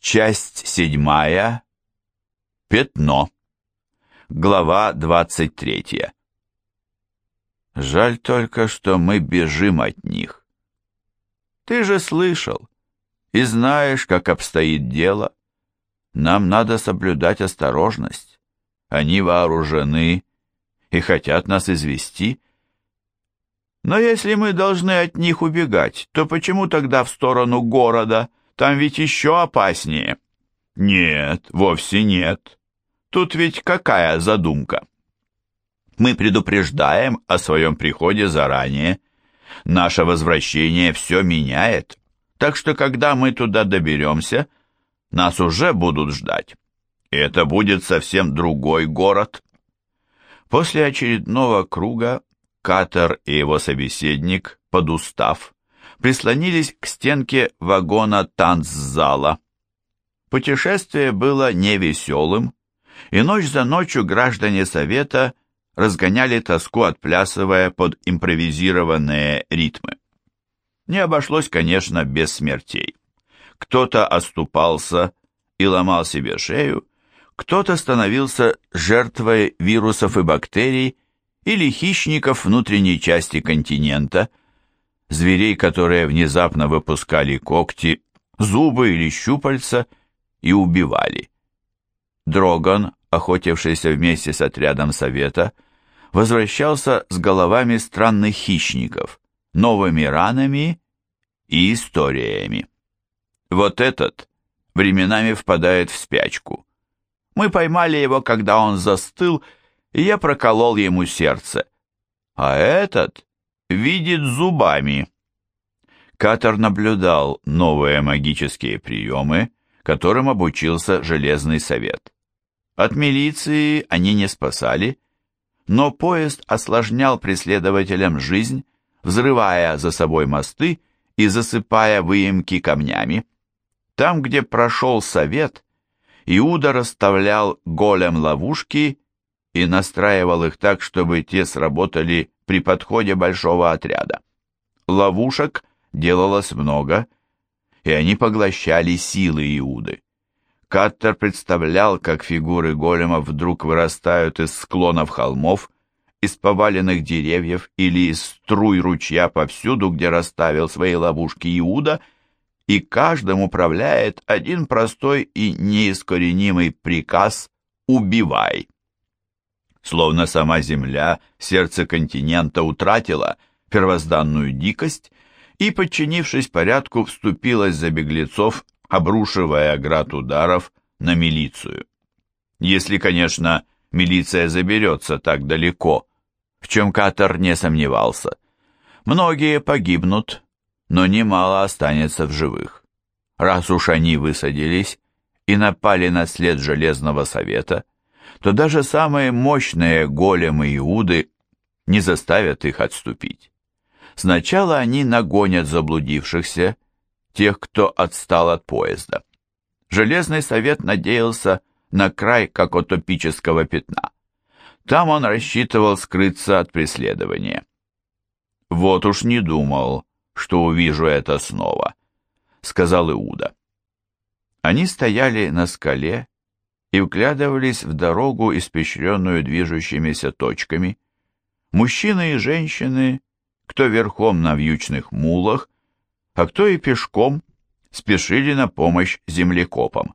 Часть седьмая. Пятно. Глава двадцать третья. Жаль только, что мы бежим от них. Ты же слышал и знаешь, как обстоит дело. Нам надо соблюдать осторожность. Они вооружены и хотят нас извести. Но если мы должны от них убегать, то почему тогда в сторону города – там ведь еще опаснее. Нет, вовсе нет. Тут ведь какая задумка? Мы предупреждаем о своем приходе заранее. Наше возвращение все меняет. Так что, когда мы туда доберемся, нас уже будут ждать. И это будет совсем другой город. После очередного круга Катер и его собеседник, подустав, прислонились к стенке вагона танцзала. Путешествие было невеселым, и ночь за ночью граждане Совета разгоняли тоску, отплясывая под импровизированные ритмы. Не обошлось, конечно, без смертей. Кто-то оступался и ломал себе шею, кто-то становился жертвой вирусов и бактерий или хищников внутренней части континента – зверей, которые внезапно выпускали когти, зубы или щупальца и убивали. Дроган, охотившийся вместе с отрядом совета, возвращался с головами странных хищников, новыми ранами и историями. Вот этот временами впадает в спячку. Мы поймали его, когда он застыл, и я проколол ему сердце. А этот видит зубами. Катер наблюдал новые магические приемы, которым обучился Железный Совет. От милиции они не спасали, но поезд осложнял преследователям жизнь, взрывая за собой мосты и засыпая выемки камнями. Там, где прошел совет, Иуда расставлял голем ловушки и настраивал их так, чтобы те сработали при подходе большого отряда. Ловушек делалось много, и они поглощали силы Иуды. Каттер представлял, как фигуры големов вдруг вырастают из склонов холмов, из поваленных деревьев или из струй ручья повсюду, где расставил свои ловушки Иуда, и каждым управляет один простой и неискоренимый приказ «убивай». Словно сама земля, сердце континента утратила первозданную дикость и, подчинившись порядку, вступилась за беглецов, обрушивая град ударов на милицию. Если, конечно, милиция заберется так далеко, в чем Катар не сомневался. Многие погибнут, но немало останется в живых. Раз уж они высадились и напали на след Железного Совета, то даже самые мощные големы Иуды не заставят их отступить. Сначала они нагонят заблудившихся, тех, кто отстал от поезда. Железный совет надеялся на край какотопического пятна. Там он рассчитывал скрыться от преследования. «Вот уж не думал, что увижу это снова», — сказал Иуда. Они стояли на скале и вглядывались в дорогу, испещренную движущимися точками. Мужчины и женщины, кто верхом на вьючных мулах, а кто и пешком, спешили на помощь землекопам.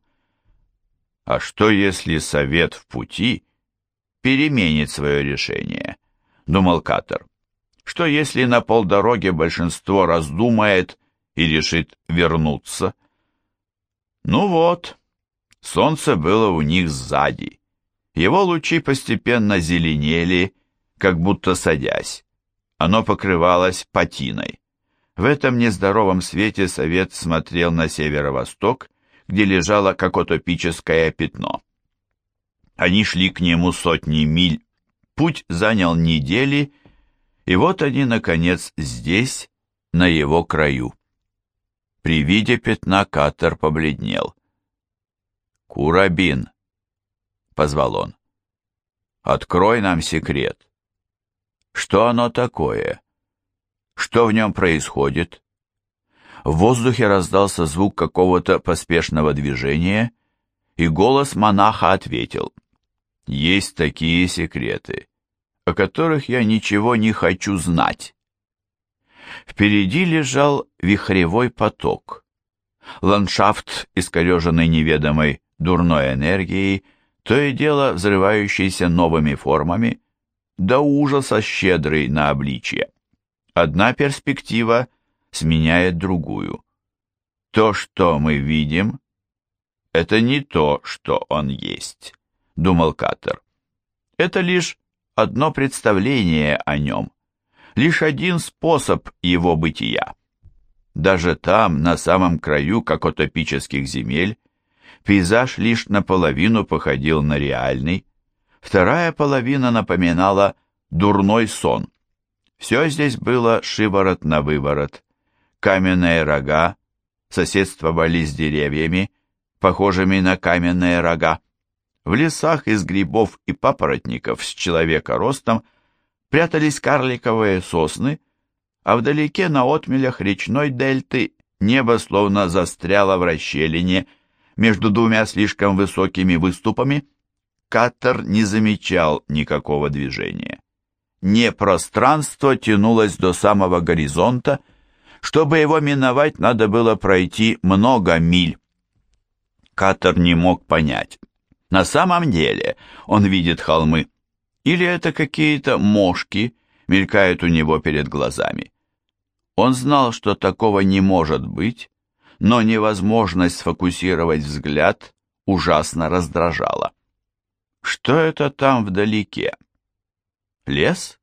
А что, если совет в пути переменит свое решение? Думал Катер. Что, если на полдороге большинство раздумает и решит вернуться? Ну вот, Солнце было у них сзади. Его лучи постепенно зеленели, как будто садясь. Оно покрывалось патиной. В этом нездоровом свете совет смотрел на северо-восток, где лежало какотопическое пятно. Они шли к нему сотни миль. Путь занял недели, и вот они, наконец, здесь, на его краю. При виде пятна Катер побледнел. «Курабин!» — позвал он. «Открой нам секрет. Что оно такое? Что в нем происходит?» В воздухе раздался звук какого-то поспешного движения, и голос монаха ответил, «Есть такие секреты, о которых я ничего не хочу знать». Впереди лежал вихревой поток. Ландшафт, искореженный неведомой дурной энергией, то и дело взрывающийся новыми формами, до ужаса щедрый на обличье. Одна перспектива сменяет другую. То, что мы видим, это не то, что он есть, думал Каттер. Это лишь одно представление о нем, лишь один способ его бытия. Даже там, на самом краю какотопических земель, пейзаж лишь наполовину походил на реальный, вторая половина напоминала дурной сон. Все здесь было шиворот на выворот. Каменные рога соседствовали с деревьями, похожими на каменные рога. В лесах из грибов и папоротников с человека ростом прятались карликовые сосны, а вдалеке на отмелях речной дельты небо словно застряло в расщелине между двумя слишком высокими выступами. Катер не замечал никакого движения. Не пространство тянулось до самого горизонта, чтобы его миновать, надо было пройти много миль. Катер не мог понять. На самом деле он видит холмы. Или это какие-то мошки мелькают у него перед глазами. Он знал, что такого не может быть, но невозможность сфокусировать взгляд ужасно раздражала. Что это там вдалеке? Лес,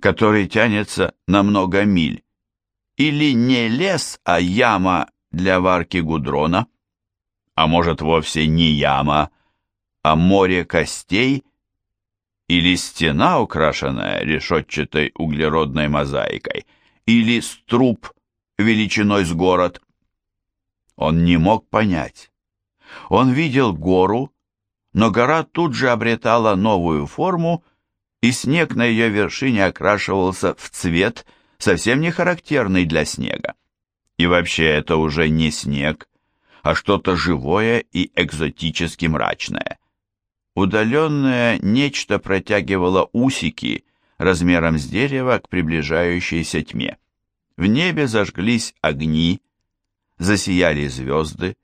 который тянется на много миль? Или не лес, а яма для варки гудрона? А может, вовсе не яма, а море костей? Или стена, украшенная решетчатой углеродной мозаикой? Или струп величиной с город? Он не мог понять. Он видел гору, но гора тут же обретала новую форму, и снег на ее вершине окрашивался в цвет, совсем не характерный для снега. И вообще это уже не снег, а что-то живое и экзотически мрачное. Удаленное нечто протягивало усики размером с дерево к приближающейся тьме. В небе зажглись огни, засияли звезды,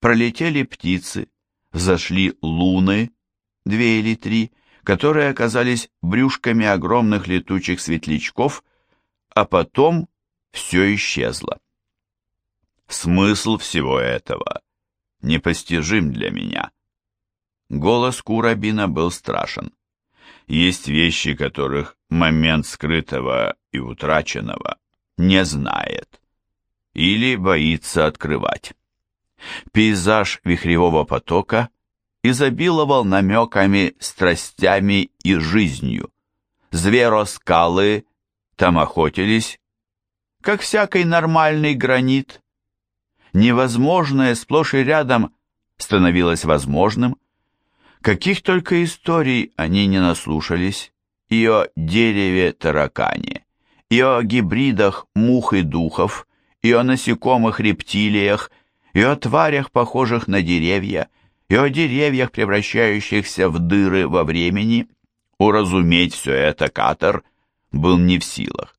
пролетели птицы, взошли луны, две или три, которые оказались брюшками огромных летучих светлячков, а потом все исчезло. Смысл всего этого непостижим для меня. Голос Курабина был страшен. Есть вещи, которых момент скрытого и утраченного не знает или боится открывать. Пейзаж вихревого потока изобиловал намеками, страстями и жизнью. Звероскалы там охотились, как всякий нормальный гранит. Невозможное сплошь и рядом становилось возможным. Каких только историй они не наслушались и о дереве таракане, и о гибридах мух и духов, и о насекомых-рептилиях, и о тварях, похожих на деревья, и о деревьях, превращающихся в дыры во времени, уразуметь все это Катер был не в силах.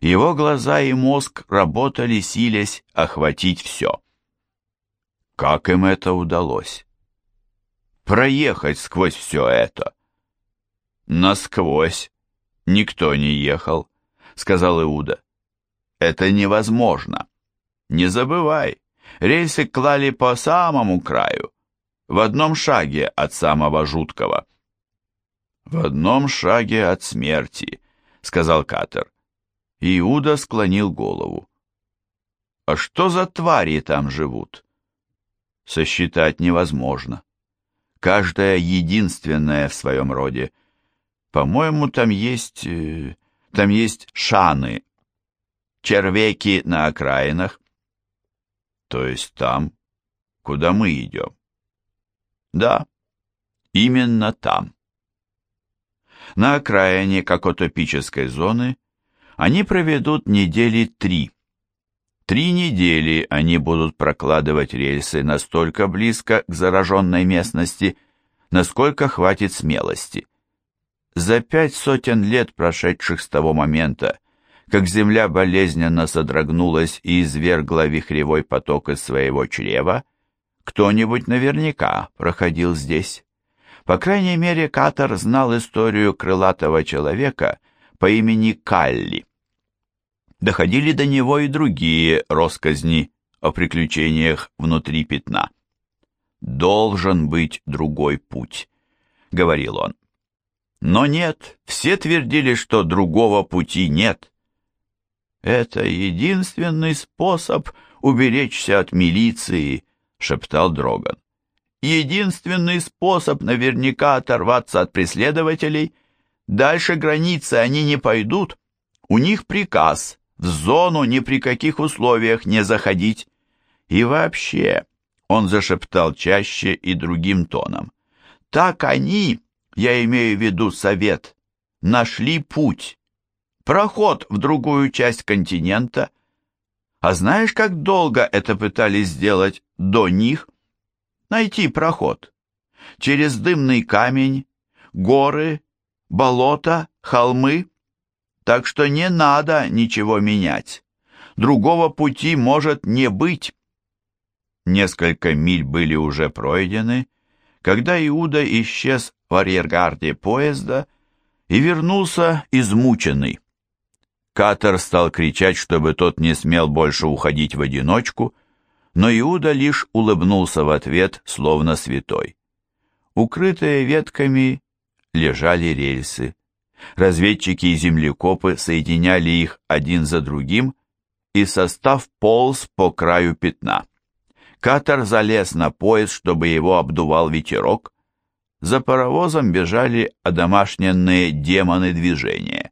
Его глаза и мозг работали, силясь охватить все. Как им это удалось? Проехать сквозь все это? Насквозь никто не ехал, сказал Иуда. Это невозможно. Не забывай, рельсы клали по самому краю, в одном шаге от самого жуткого. «В одном шаге от смерти», — сказал Катер. Иуда склонил голову. «А что за твари там живут?» «Сосчитать невозможно. Каждая единственная в своем роде. По-моему, там есть... Э, там есть шаны, червяки на окраинах. То есть там, куда мы идем. Да, именно там. На окраине какотопической зоны они проведут недели три. Три недели они будут прокладывать рельсы настолько близко к зараженной местности, насколько хватит смелости. За пять сотен лет, прошедших с того момента, как земля болезненно содрогнулась и извергла вихревой поток из своего чрева, кто-нибудь наверняка проходил здесь. По крайней мере, Катар знал историю крылатого человека по имени Калли. Доходили до него и другие росказни о приключениях внутри пятна. «Должен быть другой путь», — говорил он. Но нет, все твердили, что другого пути нет. «Это единственный способ уберечься от милиции», — шептал Дроган. «Единственный способ наверняка оторваться от преследователей. Дальше границы они не пойдут. У них приказ в зону ни при каких условиях не заходить. И вообще, он зашептал чаще и другим тоном, так они, я имею в виду совет, нашли путь, проход в другую часть континента. А знаешь, как долго это пытались сделать до них? Найти проход. Через дымный камень, горы, болота, холмы. Так что не надо ничего менять. Другого пути может не быть. Несколько миль были уже пройдены, когда Иуда исчез в арьергарде поезда и вернулся измученный. Катер стал кричать, чтобы тот не смел больше уходить в одиночку, но Иуда лишь улыбнулся в ответ, словно святой. Укрытые ветками лежали рельсы. Разведчики и землекопы соединяли их один за другим, и состав полз по краю пятна. Катер залез на поезд, чтобы его обдувал ветерок. За паровозом бежали одомашненные демоны движения.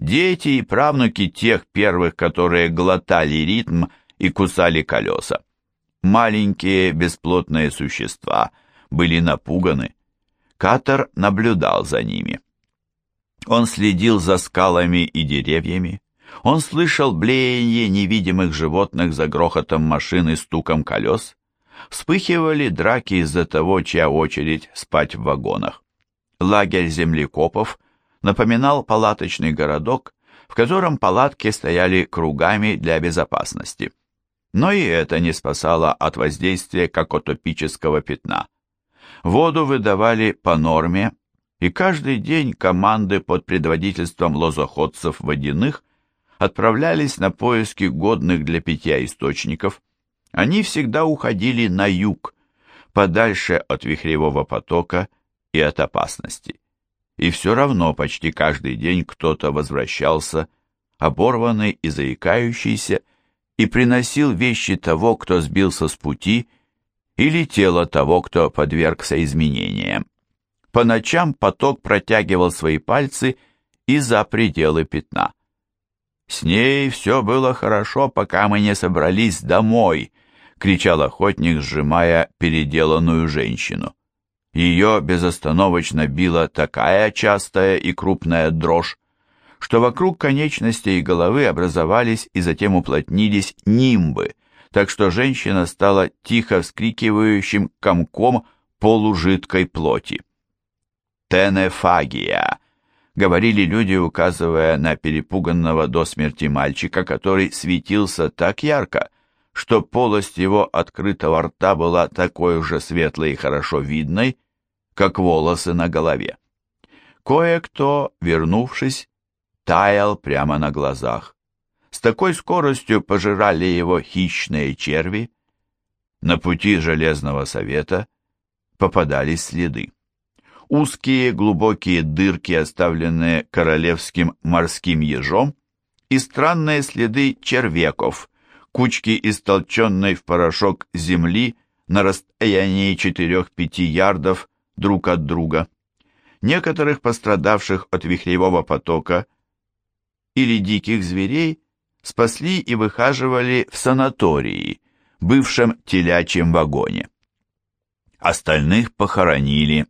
Дети и правнуки тех первых, которые глотали ритм и кусали колеса. Маленькие бесплотные существа были напуганы. Катер наблюдал за ними. Он следил за скалами и деревьями. Он слышал блеяние невидимых животных за грохотом машин и стуком колес. Вспыхивали драки из-за того, чья очередь спать в вагонах. Лагерь землекопов напоминал палаточный городок, в котором палатки стояли кругами для безопасности. Но и это не спасало от воздействия какотопического пятна. Воду выдавали по норме, и каждый день команды под предводительством лозоходцев водяных отправлялись на поиски годных для питья источников. Они всегда уходили на юг, подальше от вихревого потока и от опасности. И все равно почти каждый день кто-то возвращался, оборванный и заикающийся, и приносил вещи того, кто сбился с пути, или тело того, кто подвергся изменениям. По ночам поток протягивал свои пальцы и за пределы пятна. «С ней все было хорошо, пока мы не собрались домой», — кричал охотник, сжимая переделанную женщину. Ее безостановочно била такая частая и крупная дрожь, что вокруг конечностей и головы образовались и затем уплотнились нимбы, так что женщина стала тихо вскрикивающим комком полужидкой плоти. «Тенефагия», — говорили люди, указывая на перепуганного до смерти мальчика, который светился так ярко, что полость его открытого рта была такой же светлой и хорошо видной, как волосы на голове. Кое-кто, вернувшись, таял прямо на глазах. С такой скоростью пожирали его хищные черви. На пути Железного Совета попадались следы узкие глубокие дырки, оставленные королевским морским ежом, и странные следы червяков, кучки истолченной в порошок земли на расстоянии 4-5 ярдов друг от друга. Некоторых пострадавших от вихревого потока или диких зверей спасли и выхаживали в санатории, бывшем телячьем вагоне. Остальных похоронили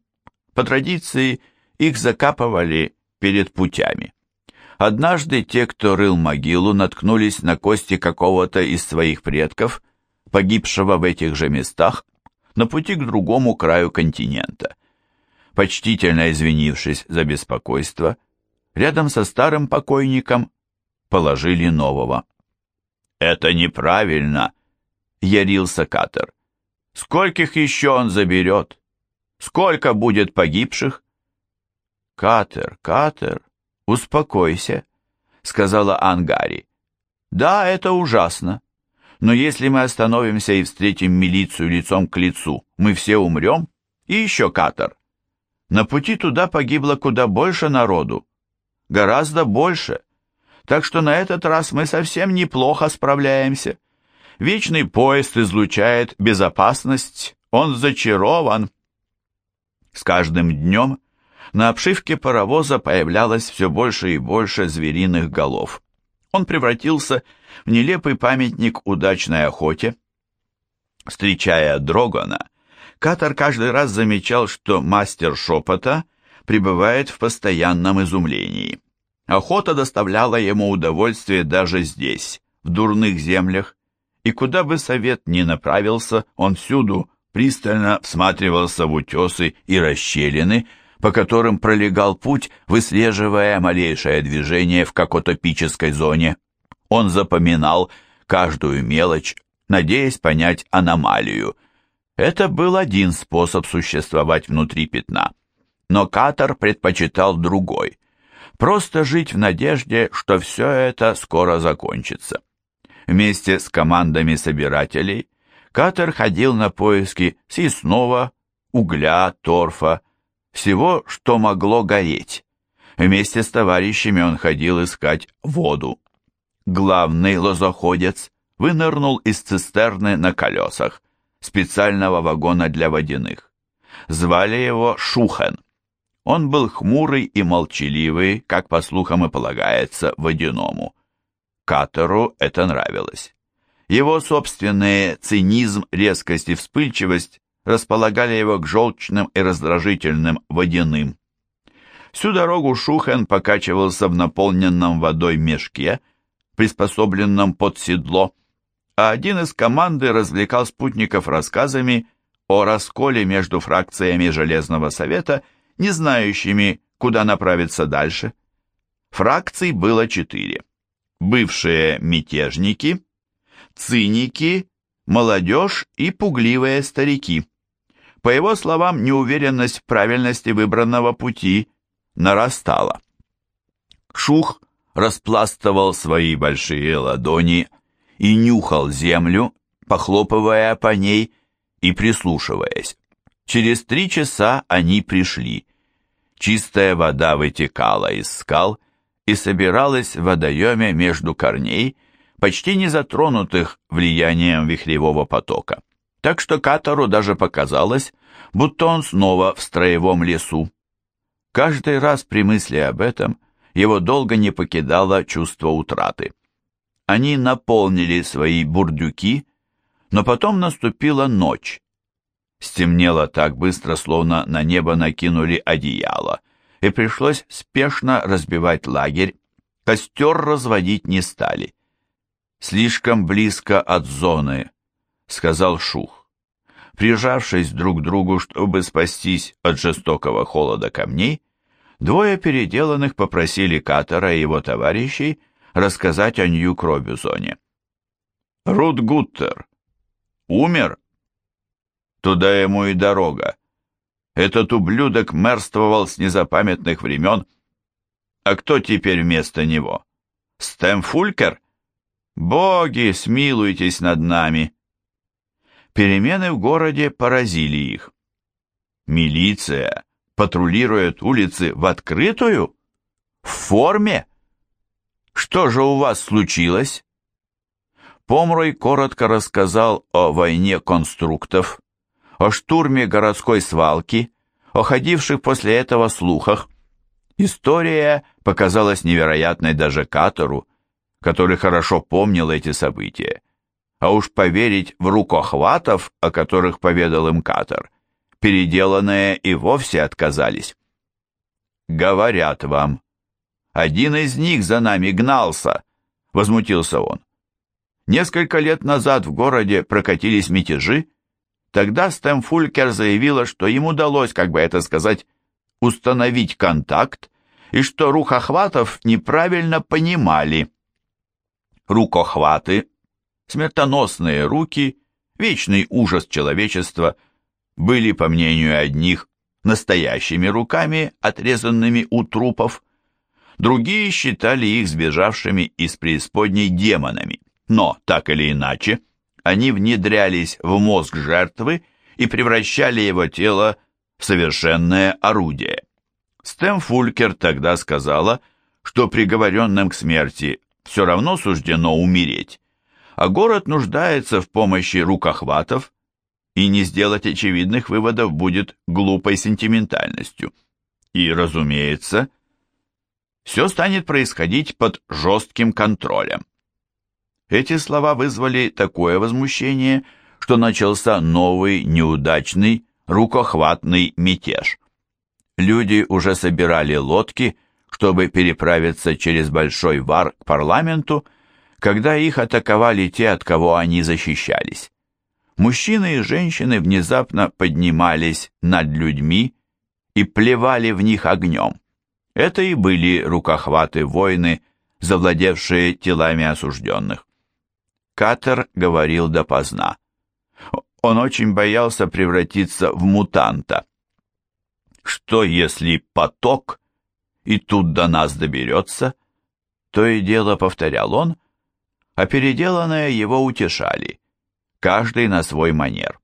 по традиции их закапывали перед путями. Однажды те, кто рыл могилу, наткнулись на кости какого-то из своих предков, погибшего в этих же местах, на пути к другому краю континента. Почтительно извинившись за беспокойство, рядом со старым покойником положили нового. «Это неправильно!» — ярился Катер. «Скольких еще он заберет? Сколько будет погибших?» «Катер, Катер, успокойся», — сказала Ангари. «Да, это ужасно. Но если мы остановимся и встретим милицию лицом к лицу, мы все умрем? И еще Катер. На пути туда погибло куда больше народу. Гораздо больше. Так что на этот раз мы совсем неплохо справляемся. Вечный поезд излучает безопасность, он зачарован. С каждым днем на обшивке паровоза появлялось все больше и больше звериных голов. Он превратился в нелепый памятник удачной охоте. Встречая Дрогона, Катар каждый раз замечал, что мастер шепота пребывает в постоянном изумлении. Охота доставляла ему удовольствие даже здесь, в дурных землях, и куда бы совет ни направился, он всюду пристально всматривался в утесы и расщелины, по которым пролегал путь, выслеживая малейшее движение в какотопической зоне. Он запоминал каждую мелочь, надеясь понять аномалию. Это был один способ существовать внутри пятна. Но Катар предпочитал другой. Просто жить в надежде, что все это скоро закончится. Вместе с командами собирателей Катер ходил на поиски съестного, угля, торфа, всего, что могло гореть. Вместе с товарищами он ходил искать воду. Главный лозоходец вынырнул из цистерны на колесах, специального вагона для водяных. Звали его Шухен. Он был хмурый и молчаливый, как по слухам и полагается, водяному. Катеру это нравилось. Его собственные цинизм, резкость и вспыльчивость располагали его к желчным и раздражительным водяным. Всю дорогу Шухен покачивался в наполненном водой мешке, приспособленном под седло, а один из команды развлекал спутников рассказами о расколе между фракциями Железного Совета, не знающими, куда направиться дальше. Фракций было четыре. Бывшие мятежники, циники, молодежь и пугливые старики. По его словам, неуверенность в правильности выбранного пути нарастала. Шух распластывал свои большие ладони и нюхал землю, похлопывая по ней и прислушиваясь. Через три часа они пришли. Чистая вода вытекала из скал и собиралась в водоеме между корней, почти не затронутых влиянием вихревого потока так что Катору даже показалось, будто он снова в строевом лесу. Каждый раз при мысли об этом его долго не покидало чувство утраты. Они наполнили свои бурдюки, но потом наступила ночь. Стемнело так быстро, словно на небо накинули одеяло, и пришлось спешно разбивать лагерь, костер разводить не стали. Слишком близко от зоны, сказал Шух. Прижавшись друг к другу, чтобы спастись от жестокого холода камней, двое переделанных попросили Катера и его товарищей рассказать о Нью-Кробюзоне. Рут Гуттер умер? Туда ему и дорога. Этот ублюдок мерствовал с незапамятных времен. А кто теперь вместо него? Стэм Фулькер? Боги, смилуйтесь над нами!» Перемены в городе поразили их. Милиция патрулирует улицы в открытую? В форме? Что же у вас случилось? Помрой коротко рассказал о войне конструктов, о штурме городской свалки, о ходивших после этого слухах. История показалась невероятной даже Катору, который хорошо помнил эти события. А уж поверить в рукохватов, о которых поведал им Катер, переделанные и вовсе отказались. «Говорят вам», — Один из них за нами гнался, возмутился он. Несколько лет назад в городе прокатились мятежи. Тогда Стэм Фулькер заявила, что им удалось, как бы это сказать, установить контакт, и что рукохватов неправильно понимали. Рукохваты, смертоносные руки, вечный ужас человечества, были, по мнению одних, настоящими руками, отрезанными у трупов, другие считали их сбежавшими из преисподней демонами. Но, так или иначе, они внедрялись в мозг жертвы и превращали его тело в совершенное орудие. Стэм Фулькер тогда сказала, что приговоренным к смерти все равно суждено умереть, а город нуждается в помощи рукохватов, и не сделать очевидных выводов будет глупой сентиментальностью. И, разумеется, все станет происходить под жестким контролем. Эти слова вызвали такое возмущение, что начался новый, неудачный, рукохватный мятеж. Люди уже собирали лодки, чтобы переправиться через Большой Вар к парламенту, когда их атаковали те, от кого они защищались. Мужчины и женщины внезапно поднимались над людьми и плевали в них огнем. Это и были рукохваты-воины, завладевшие телами осужденных. Катер говорил допоздна. Он очень боялся превратиться в мутанта. Что если поток и тут до нас доберется? То и дело повторял он, а переделанное его утешали, каждый на свой манер.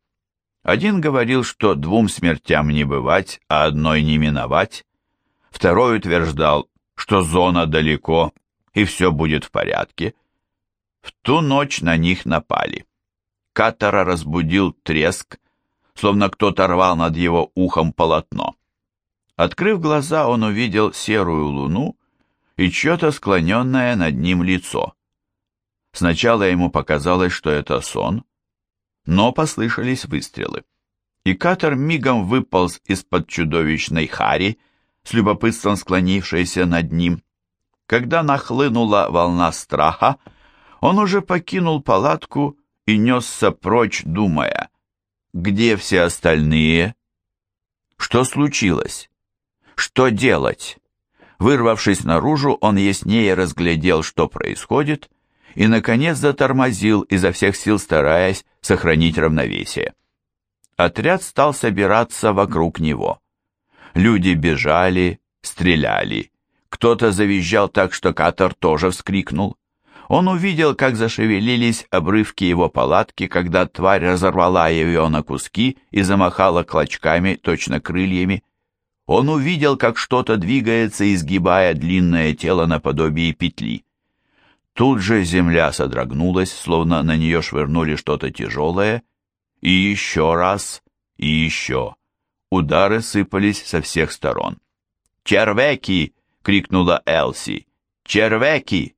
Один говорил, что двум смертям не бывать, а одной не миновать. Второй утверждал, что зона далеко, и все будет в порядке. В ту ночь на них напали. Катара разбудил треск, словно кто-то рвал над его ухом полотно. Открыв глаза, он увидел серую луну и чье-то склоненное над ним лицо. Сначала ему показалось, что это сон, но послышались выстрелы. И Катер мигом выполз из-под чудовищной хари, с любопытством склонившейся над ним. Когда нахлынула волна страха, он уже покинул палатку и несся прочь, думая, где все остальные? Что случилось? Что делать? Вырвавшись наружу, он яснее разглядел, что происходит, и, наконец, затормозил, изо всех сил стараясь сохранить равновесие. Отряд стал собираться вокруг него. Люди бежали, стреляли. Кто-то завизжал так, что Катер тоже вскрикнул. Он увидел, как зашевелились обрывки его палатки, когда тварь разорвала ее на куски и замахала клочками, точно крыльями. Он увидел, как что-то двигается, изгибая длинное тело наподобие петли. Тут же земля содрогнулась, словно на нее швырнули что-то тяжелое, и еще раз, и еще. Удары сыпались со всех сторон. «Червеки!» — крикнула Элси. «Червеки!»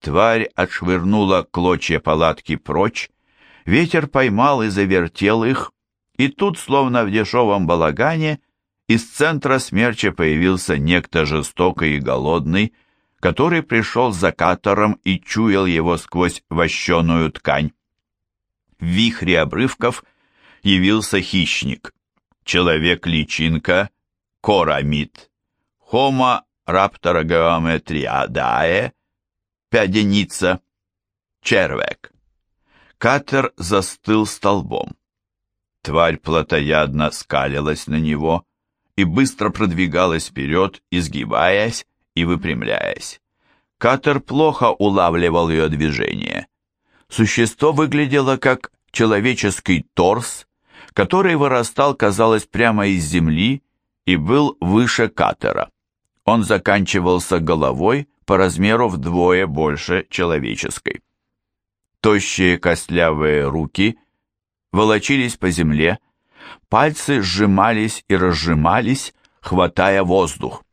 Тварь отшвырнула клочья палатки прочь, ветер поймал и завертел их, и тут, словно в дешевом балагане, из центра смерча появился некто жестокий и голодный, который пришел за катором и чуял его сквозь вощеную ткань. В вихре обрывков явился хищник, человек-личинка, корамид, хома раптора геометриадае, пяденица, червек. Катер застыл столбом. Тварь плотоядно скалилась на него и быстро продвигалась вперед, изгибаясь и выпрямляясь. Катер плохо улавливал ее движение. Существо выглядело как человеческий торс, который вырастал, казалось, прямо из земли и был выше катера. Он заканчивался головой, по размеру вдвое больше человеческой. Тощие костлявые руки волочились по земле, пальцы сжимались и разжимались, хватая воздух.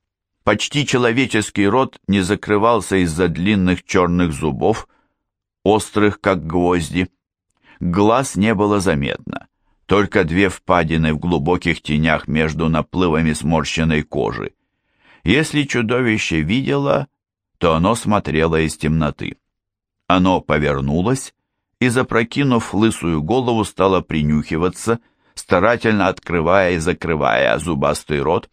Почти человеческий рот не закрывался из-за длинных черных зубов, острых как гвозди. Глаз не было заметно, только две впадины в глубоких тенях между наплывами сморщенной кожи. Если чудовище видело, то оно смотрело из темноты. Оно повернулось и, запрокинув лысую голову, стало принюхиваться, старательно открывая и закрывая зубастый рот,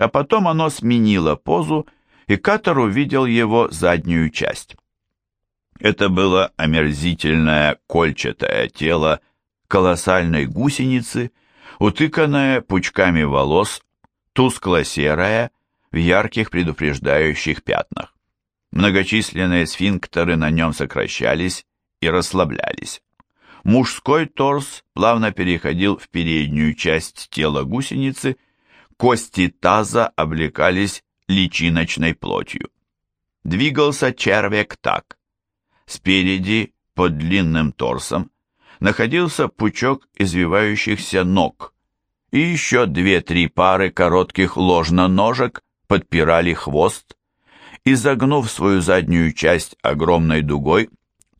а потом оно сменило позу, и Катер увидел его заднюю часть. Это было омерзительное кольчатое тело колоссальной гусеницы, утыканное пучками волос, тускло-серое, в ярких предупреждающих пятнах. Многочисленные сфинктеры на нем сокращались и расслаблялись. Мужской торс плавно переходил в переднюю часть тела гусеницы, кости таза облекались личиночной плотью. Двигался червяк так. Спереди, под длинным торсом, находился пучок извивающихся ног, и еще две-три пары коротких ложноножек подпирали хвост. Изогнув свою заднюю часть огромной дугой,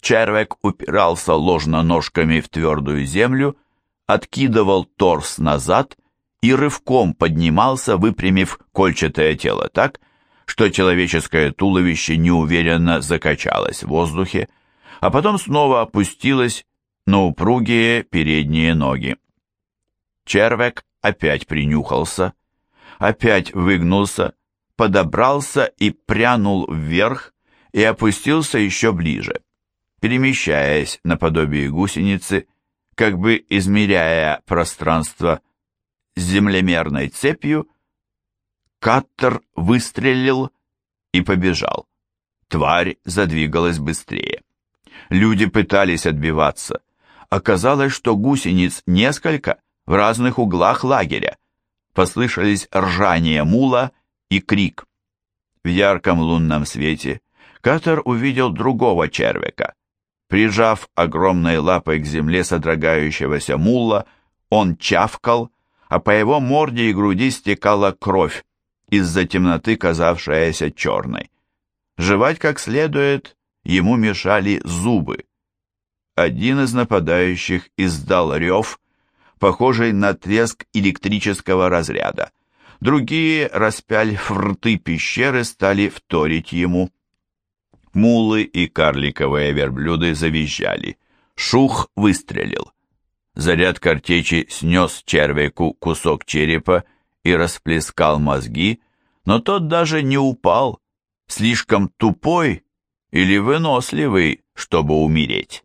червяк упирался ложноножками в твердую землю, откидывал торс назад и рывком поднимался, выпрямив кольчатое тело так, что человеческое туловище неуверенно закачалось в воздухе, а потом снова опустилось на упругие передние ноги. Червяк опять принюхался, опять выгнулся, подобрался и прянул вверх и опустился еще ближе, перемещаясь наподобие гусеницы, как бы измеряя пространство с землемерной цепью, Каттер выстрелил и побежал. Тварь задвигалась быстрее. Люди пытались отбиваться. Оказалось, что гусениц несколько в разных углах лагеря. Послышались ржание мула и крик. В ярком лунном свете Катер увидел другого червяка. Прижав огромной лапой к земле содрогающегося мула, он чавкал, а по его морде и груди стекала кровь, из-за темноты казавшаяся черной. Жевать как следует ему мешали зубы. Один из нападающих издал рев, похожий на треск электрического разряда. Другие, распялив рты пещеры, стали вторить ему. Мулы и карликовые верблюды завизжали. Шух выстрелил. Заряд картечи снес червяку кусок черепа и расплескал мозги, но тот даже не упал, слишком тупой или выносливый, чтобы умереть.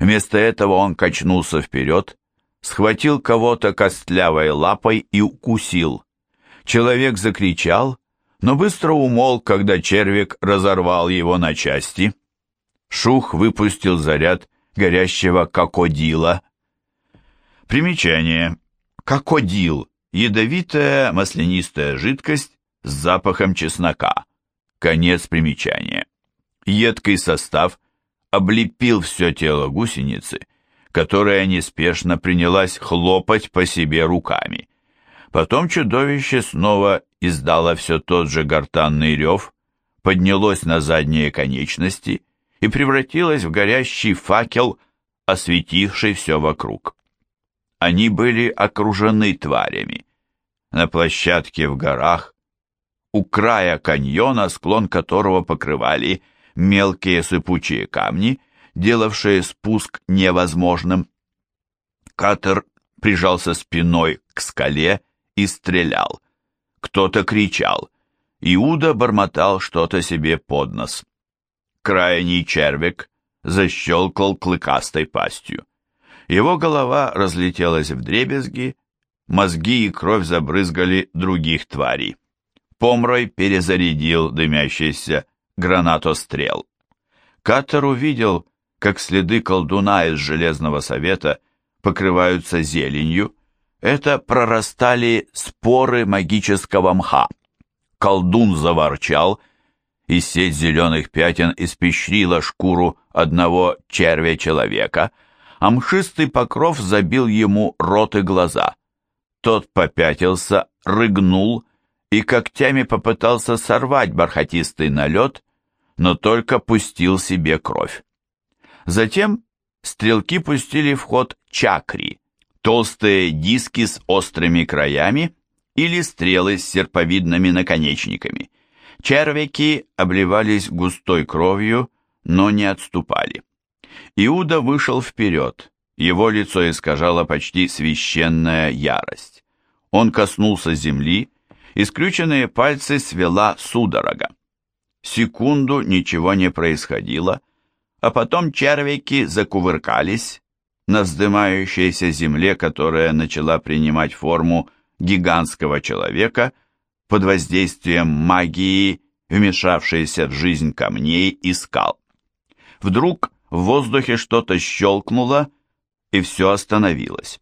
Вместо этого он качнулся вперед, схватил кого-то костлявой лапой и укусил. Человек закричал, но быстро умолк, когда червяк разорвал его на части. Шух выпустил заряд горящего кокодила. Примечание. Кокодил – ядовитая маслянистая жидкость с запахом чеснока. Конец примечания. Едкий состав облепил все тело гусеницы, которая неспешно принялась хлопать по себе руками. Потом чудовище снова издало все тот же гортанный рев, поднялось на задние конечности и превратилось в горящий факел, осветивший все вокруг. Они были окружены тварями. На площадке в горах, у края каньона, склон которого покрывали мелкие сыпучие камни, делавшие спуск невозможным. Катер прижался спиной к скале и стрелял. Кто-то кричал. Иуда бормотал что-то себе под нос. Крайний червяк защелкал клыкастой пастью. Его голова разлетелась в дребезги, мозги и кровь забрызгали других тварей. Помрой перезарядил дымящийся гранатострел. Каттер увидел, как следы колдуна из Железного Совета покрываются зеленью, это прорастали споры магического мха. Колдун заворчал, и сеть зеленых пятен испещрила шкуру одного червя-человека, а мшистый покров забил ему рот и глаза. Тот попятился, рыгнул и когтями попытался сорвать бархатистый налет, но только пустил себе кровь. Затем стрелки пустили в ход чакри, толстые диски с острыми краями, или стрелы с серповидными наконечниками. Червяки обливались густой кровью, но не отступали. Иуда вышел вперед, его лицо искажало почти священная ярость. Он коснулся земли, и скрюченные пальцы свела судорога. Секунду ничего не происходило, а потом червяки закувыркались на вздымающейся земле, которая начала принимать форму гигантского человека под воздействием магии, вмешавшейся в жизнь камней и скал. Вдруг в воздухе что-то щелкнуло, и все остановилось.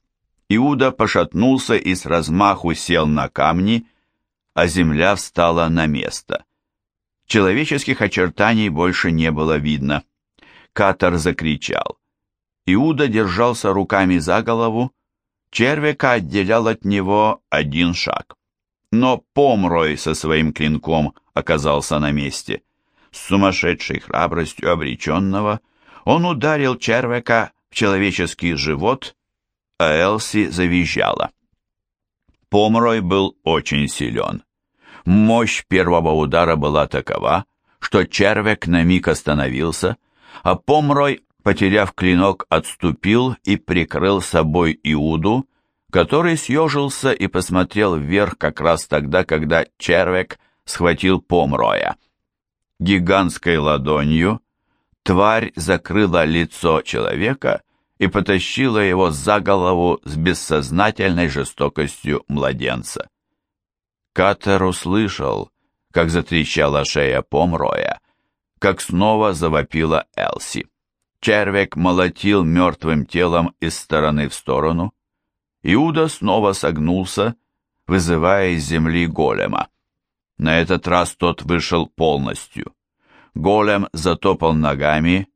Иуда пошатнулся и с размаху сел на камни, а земля встала на место. Человеческих очертаний больше не было видно. Катар закричал. Иуда держался руками за голову, червяка отделял от него один шаг. Но Помрой со своим клинком оказался на месте. С сумасшедшей храбростью обреченного он ударил червяка в человеческий живот, а Элси завизжала. Помрой был очень силен. Мощь первого удара была такова, что червяк на миг остановился, а Помрой, потеряв клинок, отступил и прикрыл собой Иуду, который съежился и посмотрел вверх как раз тогда, когда червяк схватил Помроя. Гигантской ладонью тварь закрыла лицо человека и потащила его за голову с бессознательной жестокостью младенца. Катер услышал, как затрещала шея Помроя, как снова завопила Элси. Червяк молотил мертвым телом из стороны в сторону. Иуда снова согнулся, вызывая из земли голема. На этот раз тот вышел полностью. Голем затопал ногами,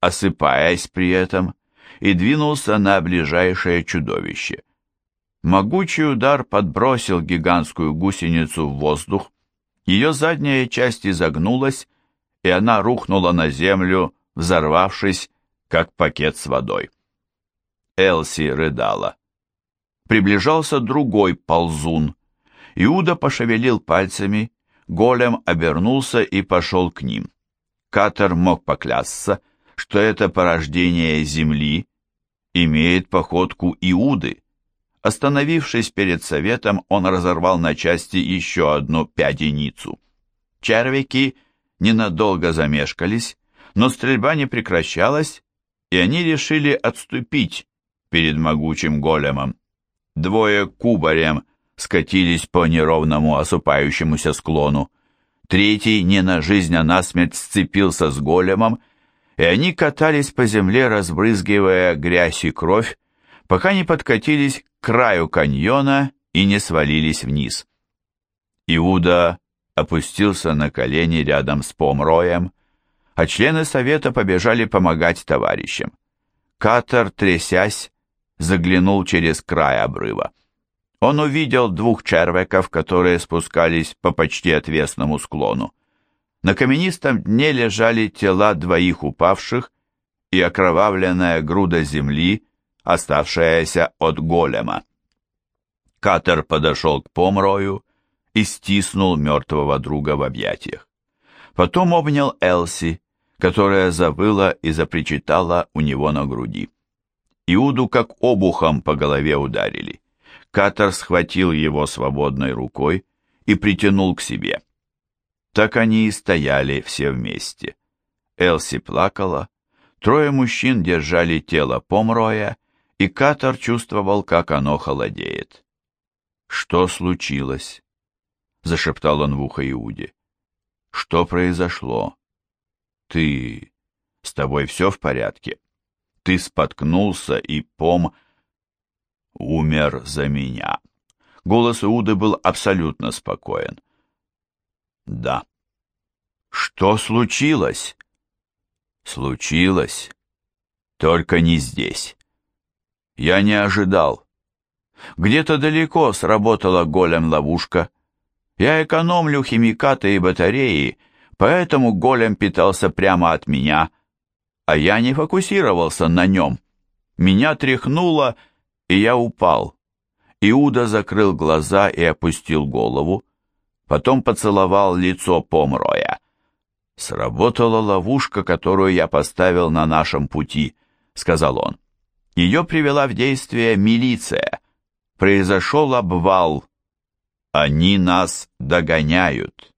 осыпаясь при этом, и двинулся на ближайшее чудовище. Могучий удар подбросил гигантскую гусеницу в воздух, ее задняя часть изогнулась, и она рухнула на землю, взорвавшись, как пакет с водой. Элси рыдала. Приближался другой ползун. Иуда пошевелил пальцами, голем обернулся и пошел к ним. Катер мог поклясться, что это порождение земли имеет походку Иуды. Остановившись перед советом, он разорвал на части еще одну пяденицу. Червяки ненадолго замешкались, но стрельба не прекращалась, и они решили отступить перед могучим големом. Двое кубарем скатились по неровному осыпающемуся склону. Третий не на жизнь, а на смерть сцепился с големом, и они катались по земле, разбрызгивая грязь и кровь, пока не подкатились к краю каньона и не свалились вниз. Иуда опустился на колени рядом с Помроем, а члены совета побежали помогать товарищам. Катер, трясясь, заглянул через край обрыва. Он увидел двух червяков, которые спускались по почти отвесному склону. На каменистом дне лежали тела двоих упавших и окровавленная груда земли, оставшаяся от голема. Катер подошел к Помрою и стиснул мертвого друга в объятиях. Потом обнял Элси, которая завыла и запричитала у него на груди. Иуду как обухом по голове ударили. Катер схватил его свободной рукой и притянул к себе. Так они и стояли все вместе. Элси плакала, трое мужчин держали тело Помроя, и Катар чувствовал, как оно холодеет. «Что случилось?» — зашептал он в ухо Иуде. «Что произошло? Ты... С тобой все в порядке? Ты споткнулся, и Пом умер за меня». Голос Иуды был абсолютно спокоен. Да. Что случилось? Случилось. Только не здесь. Я не ожидал. Где-то далеко сработала голем-ловушка. Я экономлю химикаты и батареи, поэтому голем питался прямо от меня, а я не фокусировался на нем. Меня тряхнуло, и я упал. Иуда закрыл глаза и опустил голову, потом поцеловал лицо Помроя. «Сработала ловушка, которую я поставил на нашем пути», — сказал он. «Ее привела в действие милиция. Произошел обвал. Они нас догоняют».